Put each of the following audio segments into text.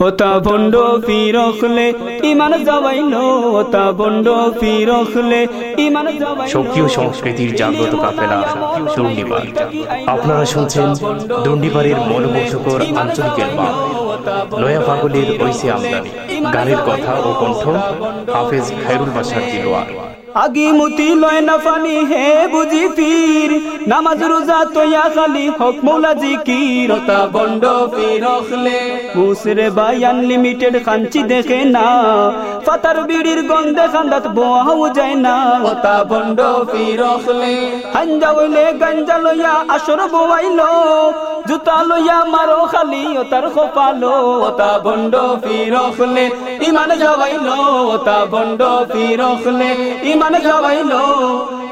ওতা বন্ড ফিরখলে, ইমান ওতা বন্ড ফিরখলে, ইমান সক্রিয় সংস্কৃতির জাগ্রত কাফেলা আপনারা শুনছেন দণ্ডিবারের মনোমুগ্ধকর আঞ্চলিকের অ্যালবাম পাগলের ঐসে আমদানি। গানের কথা ও কণ্ঠ হাফেজ খায়রুল বাসার দিলওয়ার আগি মুতি লয় না ফানি হে বুঝি ফির নামাজ রোজা তোয়া খালি হক মৌলা জিকির। ওতা বন্ড ফিরখলে মুসরে বাই আনলিমিটেড খাঞ্চি দেখে না ফাতার বিড়ির গন্ধে খান্দাত বোয়াও যায় না। ওতা বন্ড ফিরখলে হাঞ্জা হইলে গাঞ্জা লইয়া আসর বোয়াইলো জুতা লইয়া মারো খালি ওতার খোপালো ওতা বন্ড ফিরখলে। ইমান যাওয়াইলো ওতা বন্ড ফিরখলে। ইমান যাওয়াইলো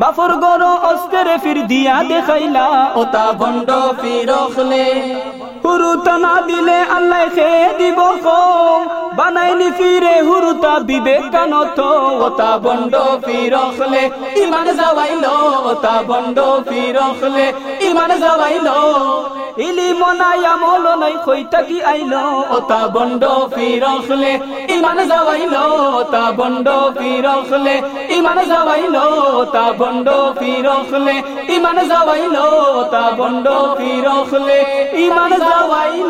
বাফর গর অস্তের ফির দিয়া দেখাইলা। ওতা বন্ড ফিরখলে হুরুতা না দিলে আল্লাহ সে দিব বানাইনি ফিরে হুরুতা বিবেকানত ওতা বন্ড ফিরখলে ইমান যাওয়াইল ওতা বন্ড ফিরখলে ইমান যাওয়াইলো ইলি মনাই আমল নাই কইতা কি আইল। ওতা বন্ড ফিরখলে ইমান যাওয়াইলো ওতা বন্ড ফিরখলে ইমান যাওয়াইলো ওতা বন্ড ফিরখলে ইমান যাওয়াইলো ওতা বন্ড ফিরখলে ইমান যাওয়াইলো